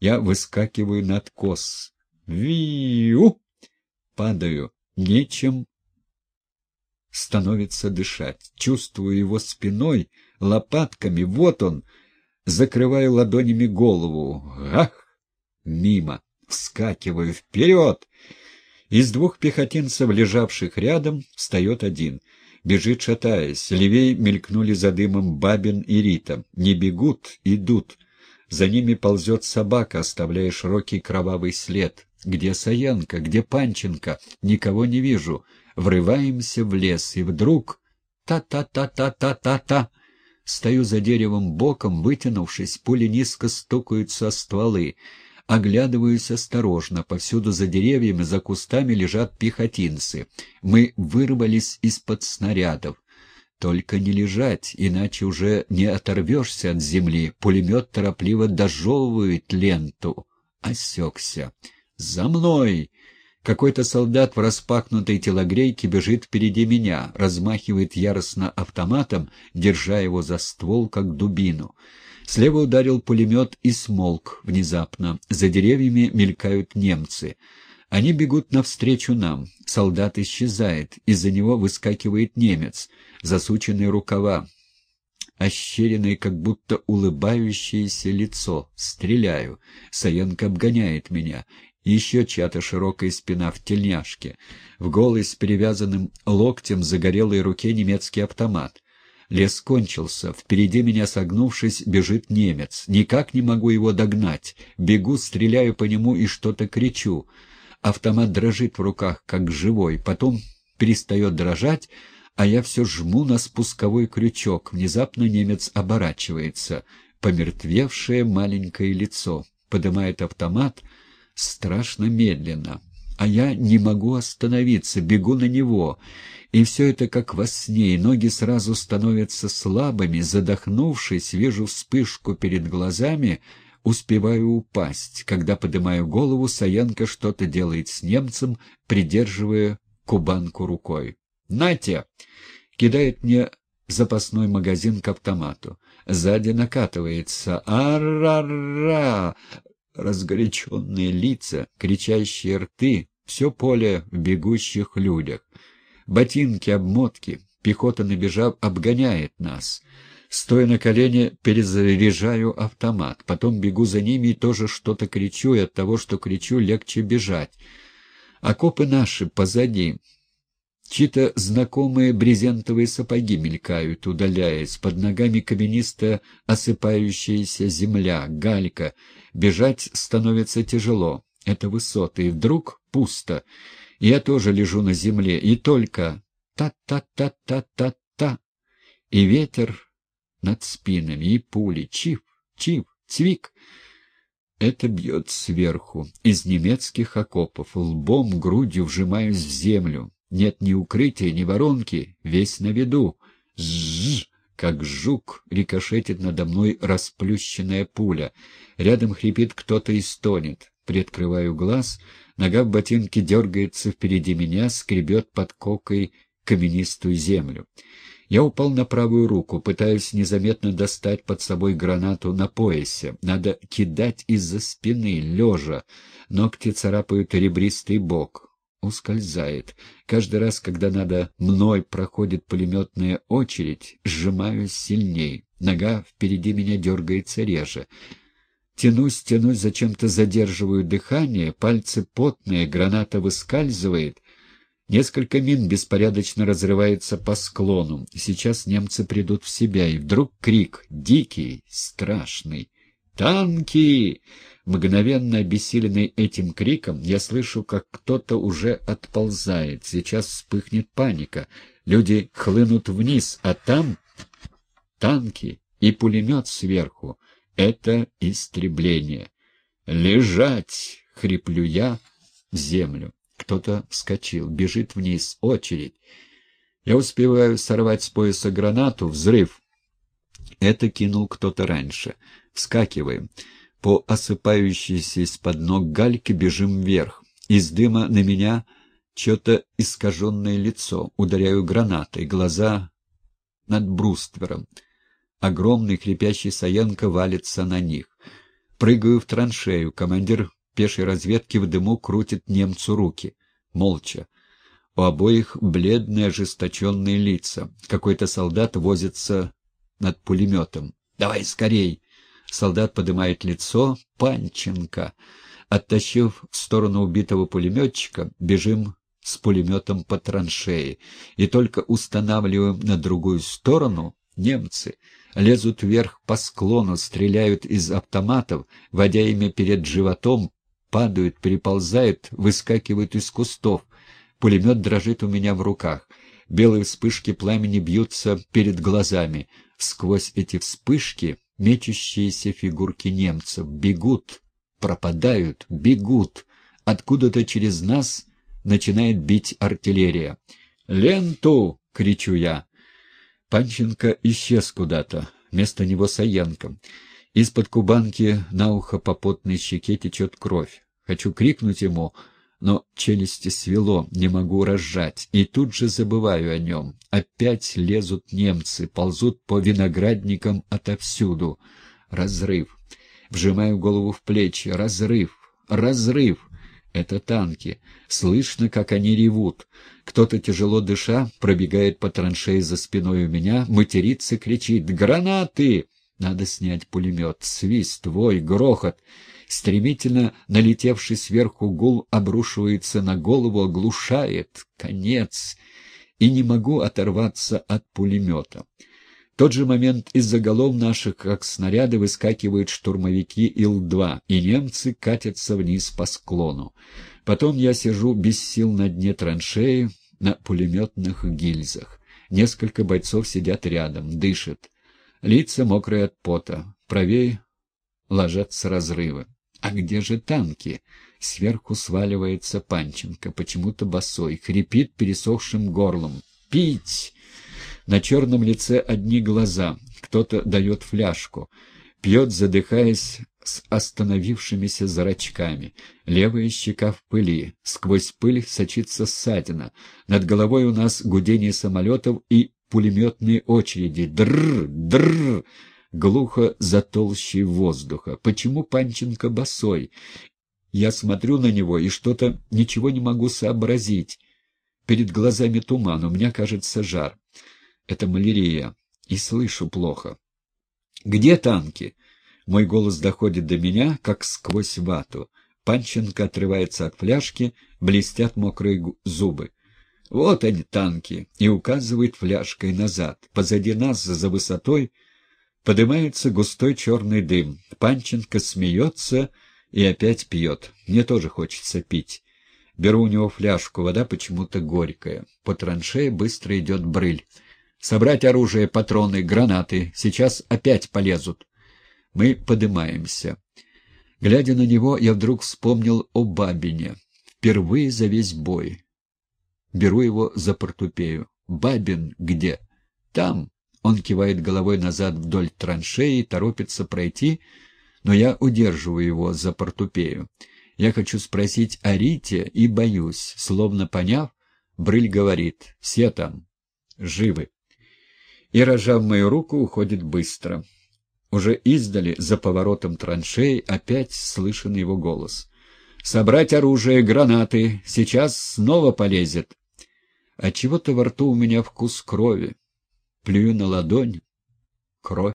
Я выскакиваю на откос. Виу! Падаю. Нечем становится дышать. Чувствую его спиной, лопатками. Вот он. Закрываю ладонями голову. Ах! Мимо. Вскакиваю вперед. Из двух пехотинцев, лежавших рядом, встает один. Бежит, шатаясь. Левей мелькнули за дымом Бабин и Рита. Не бегут, идут. За ними ползет собака, оставляя широкий кровавый след. Где Саенко? Где Панченко? Никого не вижу. Врываемся в лес, и вдруг... Та-та-та-та-та-та-та! Стою за деревом боком, вытянувшись, пули низко стукаются о стволы. Оглядываюсь осторожно. Повсюду за деревьями, за кустами лежат пехотинцы. Мы вырвались из-под снарядов. Только не лежать, иначе уже не оторвешься от земли. Пулемет торопливо дожевывает ленту. Осекся. «За мной!» Какой-то солдат в распахнутой телогрейке бежит впереди меня, размахивает яростно автоматом, держа его за ствол, как дубину. Слева ударил пулемет и смолк внезапно. За деревьями мелькают немцы. Они бегут навстречу нам. Солдат исчезает. Из-за него выскакивает немец. Засученные рукава. Ощеренное, как будто улыбающееся лицо. Стреляю. Саенко обгоняет меня. Еще чья-то широкая спина в тельняшке. В голой с перевязанным локтем загорелой руке немецкий автомат. Лес кончился. Впереди меня, согнувшись, бежит немец. Никак не могу его догнать. Бегу, стреляю по нему и что-то кричу. Автомат дрожит в руках, как живой. Потом перестает дрожать, а я все жму на спусковой крючок. Внезапно немец оборачивается. Помертвевшее маленькое лицо. Поднимает автомат — страшно медленно. А я не могу остановиться, бегу на него. И все это как во сне, и ноги сразу становятся слабыми. Задохнувшись, вижу вспышку перед глазами, успеваю упасть. Когда поднимаю голову, Саенко что-то делает с немцем, придерживая кубанку рукой. «Натя!» — кидает мне запасной магазин к автомату. Сзади накатывается. «Ар-ра-ра!» разгоряченные лица, кричащие рты, все поле в бегущих людях. Ботинки, обмотки, пехота, набежав, обгоняет нас. Стоя на колене, перезаряжаю автомат. Потом бегу за ними и тоже что-то кричу, и от того, что кричу, легче бежать. Окопы наши позади. Чьи-то знакомые брезентовые сапоги мелькают, удаляясь. Под ногами каменисто осыпающаяся земля, галька. Бежать становится тяжело. Это высоты. И вдруг пусто. Я тоже лежу на земле. И только та-та-та-та-та-та. И ветер над спинами, и пули. Чив, чив, цвик. Это бьет сверху, из немецких окопов. Лбом, грудью вжимаюсь в землю. Нет ни укрытия, ни воронки, весь на виду. Жжж, как жук, рикошетит надо мной расплющенная пуля. Рядом хрипит кто-то и стонет. Приоткрываю глаз, нога в ботинке дергается впереди меня, скребет под кокой каменистую землю. Я упал на правую руку, пытаюсь незаметно достать под собой гранату на поясе. Надо кидать из-за спины, лежа. Ногти царапают ребристый бок ускользает. Каждый раз, когда надо мной проходит пулеметная очередь, сжимаюсь сильней. Нога впереди меня дергается реже. Тянусь, тянусь, зачем-то задерживаю дыхание, пальцы потные, граната выскальзывает. Несколько мин беспорядочно разрывается по склону. Сейчас немцы придут в себя, и вдруг крик, дикий, страшный. «Танки!» Мгновенно обессиленный этим криком, я слышу, как кто-то уже отползает. Сейчас вспыхнет паника. Люди хлынут вниз, а там танки и пулемет сверху. Это истребление. «Лежать!» — хриплю я в землю. Кто-то вскочил, бежит вниз. Очередь. Я успеваю сорвать с пояса гранату. Взрыв. Это кинул кто-то раньше. Вскакиваем. По осыпающейся из-под ног гальке бежим вверх. Из дыма на меня что-то искаженное лицо. Ударяю гранатой. Глаза над бруствером. Огромный хрипящий Саенко валится на них. Прыгаю в траншею. Командир пешей разведки в дыму крутит немцу руки. Молча. У обоих бледные ожесточенные лица. Какой-то солдат возится над пулеметом. «Давай скорей!» Солдат поднимает лицо. «Панченко!» Оттащив в сторону убитого пулеметчика, бежим с пулеметом по траншеи. И только устанавливаем на другую сторону, немцы лезут вверх по склону, стреляют из автоматов, водя ими перед животом, падают, переползают, выскакивают из кустов. Пулемет дрожит у меня в руках. Белые вспышки пламени бьются перед глазами. Сквозь эти вспышки мечущиеся фигурки немцев бегут, пропадают, бегут. Откуда-то через нас начинает бить артиллерия. «Ленту!» — кричу я. Панченко исчез куда-то. Вместо него Саенко. Из-под кубанки на ухо по потной щеке течет кровь. Хочу крикнуть ему, но челюсти свело, не могу разжать. И тут же забываю о нем. Опять лезут немцы, ползут по виноградникам отовсюду. Разрыв. Вжимаю голову в плечи. Разрыв. Разрыв. Это танки. Слышно, как они ревут. Кто-то, тяжело дыша, пробегает по траншеи за спиной у меня, матерится, кричит «Гранаты!» Надо снять пулемет. Свист, вой, грохот. Стремительно налетевший сверху гул обрушивается на голову, оглушает. Конец. И не могу оторваться от пулемета тот же момент из-за голов наших, как снаряды, выскакивают штурмовики Ил-2, и немцы катятся вниз по склону. Потом я сижу без сил на дне траншеи, на пулеметных гильзах. Несколько бойцов сидят рядом, дышат. Лица мокрые от пота. Правее ложатся разрывы. А где же танки? Сверху сваливается Панченко, почему-то босой, хрипит пересохшим горлом. «Пить!» На черном лице одни глаза. Кто-то дает фляжку. Пьет, задыхаясь, с остановившимися зрачками. Левая щека в пыли. Сквозь пыль сочится ссадина. Над головой у нас гудение самолетов и пулеметные очереди. Дрррр, дрррр. Глухо за толщей воздуха. Почему Панченко босой? Я смотрю на него и что-то ничего не могу сообразить. Перед глазами туман, у меня кажется жар. Это малярия. И слышу плохо. «Где танки?» Мой голос доходит до меня, как сквозь вату. Панченко отрывается от фляжки, блестят мокрые зубы. «Вот они, танки!» и указывает фляжкой назад. Позади нас, за высотой, поднимается густой черный дым. Панченко смеется и опять пьет. Мне тоже хочется пить. Беру у него фляжку, вода почему-то горькая. По траншее быстро идет брыль. Собрать оружие, патроны, гранаты. Сейчас опять полезут. Мы поднимаемся. Глядя на него, я вдруг вспомнил о Бабине. Впервые за весь бой. Беру его за портупею. «Бабин где?» «Там». Он кивает головой назад вдоль траншеи, торопится пройти, но я удерживаю его за портупею. Я хочу спросить о Рите и боюсь. Словно поняв, Брыль говорит «Все там, живы» и, рожав мою руку, уходит быстро. Уже издали, за поворотом траншеи, опять слышен его голос. «Собрать оружие, гранаты! Сейчас снова полезет!» А чего-то во рту у меня вкус крови. Плюю на ладонь. Кровь.